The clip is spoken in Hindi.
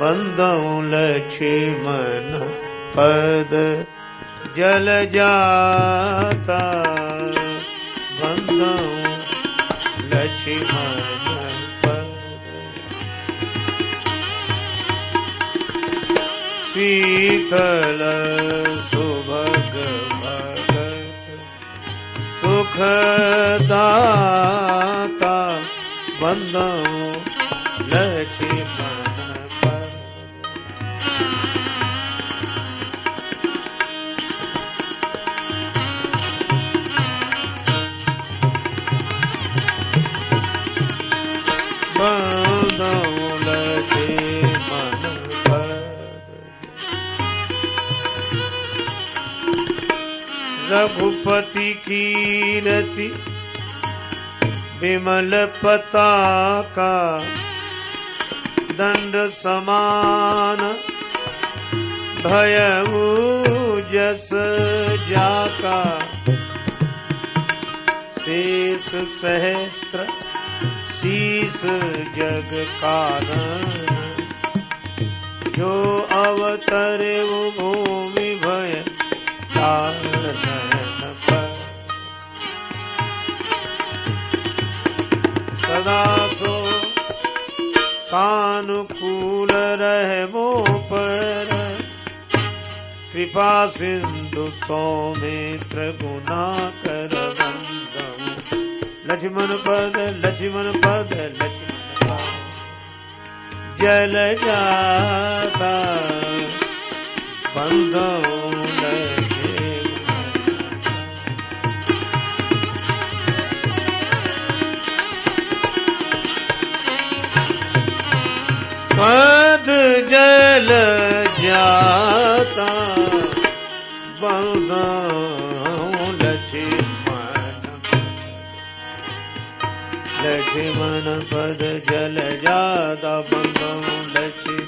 बंदौ लक्ष्मण पद जल जाता। बंदौ लक्ष्मण शीतल सुभग भगत सुखदाता। बंदौ लक्ष्मण रघुपति कीरति विमल पताका, दंड समान भय जस जाका। शेष सहस्त्र, शीस जग कारण, जो अवतरे भूमि सदा सो सानुकूल रहे मो पर। कृपा सिंधु सौमित्र गुना कर लक्ष्मण पद लक्ष्मण पद लक्ष्मण जल जाता बंधो लक्ष्मण पद जल जादा लक्षिपदपद लक्ष्मी